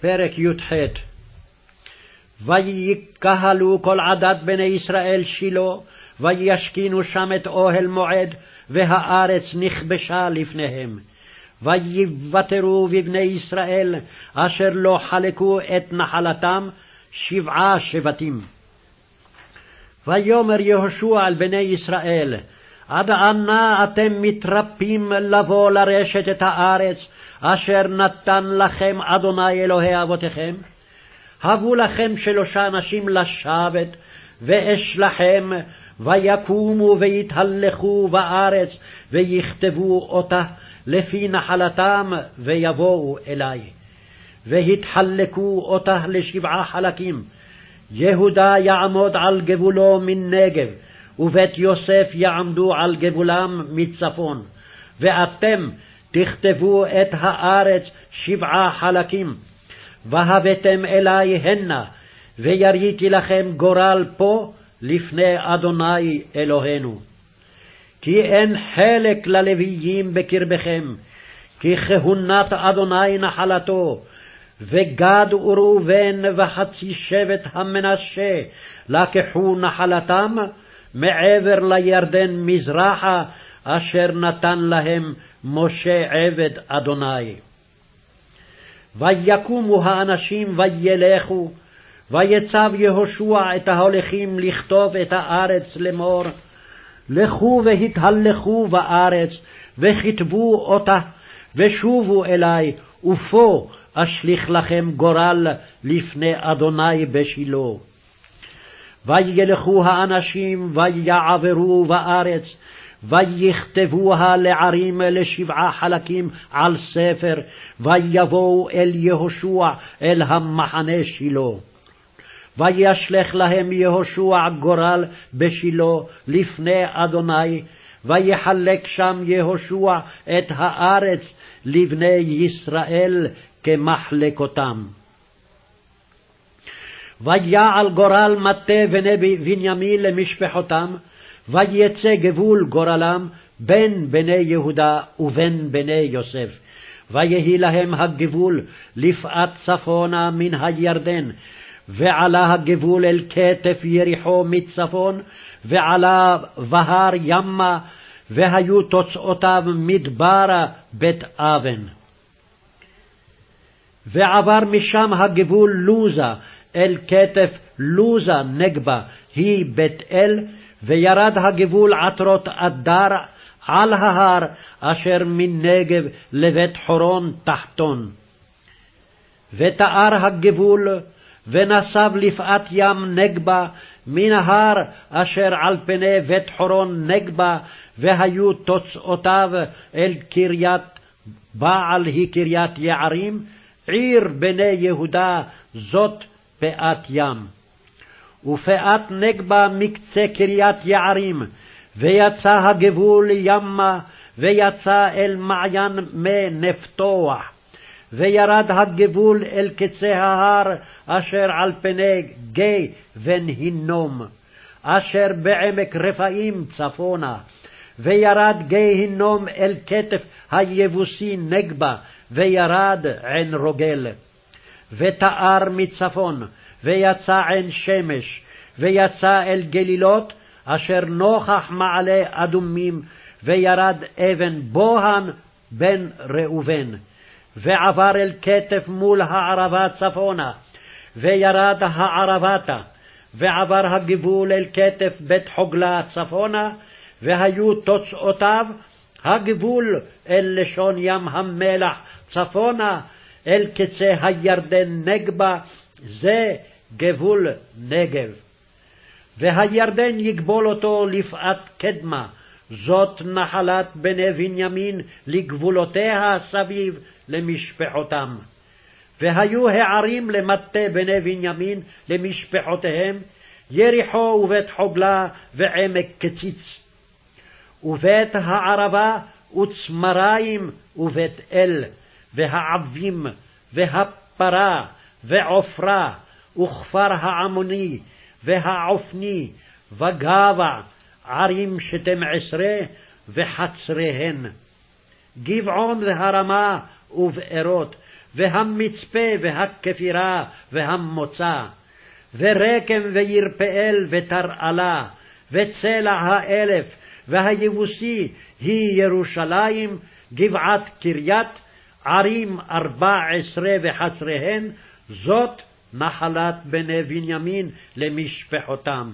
פרק י"ח ויקהלו כל עדת בני ישראל שילה, וישכינו שם את אוהל מועד, והארץ נכבשה לפניהם. ויוותרו בבני ישראל, אשר לא חלקו את נחלתם, שבעה שבטים. ויאמר יהושע על בני ישראל, עד אנה אתם מתרפים לבוא לרשת את הארץ, אשר נתן לכם אדוני אלוהי אבותיכם? הבו לכם שלושה אנשים לשבת, ואשלחם, ויקומו ויתהלכו בארץ, ויכתבו אותה לפי נחלתם, ויבואו אלי. והתחלקו אותה לשבעה חלקים. יהודה יעמוד על גבולו מנגב, ובית יוסף יעמדו על גבולם מצפון. ואתם תכתבו את הארץ שבעה חלקים, והבאתם אלי הנה, ויריתי לכם גורל פה לפני אדוני אלוהינו. כי אין חלק ללוויים בקרבכם, כי כהונת אדוני נחלתו, וגד וראובן וחצי שבט המנשה לקחו נחלתם מעבר לירדן מזרחה, אשר נתן להם משה עבד אדוני. ויקומו האנשים וילכו, ויצב יהושע את ההולכים לכתוב את הארץ לאמור, לכו והתהלכו בארץ, וכתבו אותה, ושובו אלי, ופה אשליך לכם גורל לפני אדוני בשילה. וילכו האנשים ויעברו בארץ, ויכתבוה לערים לשבעה חלקים על ספר, ויבואו אל יהושע אל המחנה שילה. וישלך להם יהושע גורל בשילה לפני אדוני, ויחלק שם יהושע את הארץ לבני ישראל כמחלקותם. ויעל גורל מטה בני בנימין למשפחותם, ויצא גבול גורלם בין בני יהודה ובין בני יוסף. ויהי להם הגבול לפאת צפונה מן הירדן, ועלה הגבול אל כתף יריחו מצפון, ועלה בהר ימה, והיו תוצאותיו מדברה בית אבן. ועבר משם הגבול לוזה אל כתף לוזה נגבה, היא בית אל, וירד הגבול עטרות אדר על ההר אשר מנגב לבית חורון תחתון. ותאר הגבול, ונסב לפאת ים נגבה, מן ההר אשר על פני בית חורון נגבה, והיו תוצאותיו אל קריית בעל היא קריית יערים, עיר בני יהודה, זאת פאת ים. ופאת נגבה מקצה קריית יערים, ויצא הגבול ימה, ויצא אל מעיין מי נפתוח. וירד הגבול אל קצה ההר, אשר על פני גיא בן הינום, אשר בעמק רפאים צפונה. וירד גיא הינום אל כתף היבוסי נגבה, וירד עין רוגל. ותאר מצפון, ויצא עין שמש, ויצא אל גלילות, אשר נוכח מעלה אדומים, וירד אבן בוהן בן ראובן. ועבר אל כתף מול הערבה צפונה, וירד הערבתה, ועבר הגבול אל כתף בית חוגלה צפונה, והיו תוצאותיו הגבול אל לשון ים המלח צפונה, אל קצה הירדן נגבה, זה גבול נגב. והירדן יגבול אותו לפאת קדמה, זאת נחלת בני בנימין לגבולותיה סביב למשפחותם. והיו הערים למטה בני בנימין למשפחותיהם, יריחו ובית חוגלה ועמק קציץ. ובית הערבה וצמריים ובית אל, והעבים, והפרה, ועופרה, וכפר העמוני, והעופני, וגבע, ערים שתים עשרה, וחצריהן. גבעון והרמה, ובארות, והמצפה והכפירה והמוצא, ורקם וירפאל ותרעלה, וצלע האלף, והיבוסי היא ירושלים, גבעת קריית, ערים ארבע עשרה וחצריהן, זאת נחלת בני בנימין למשפחותם.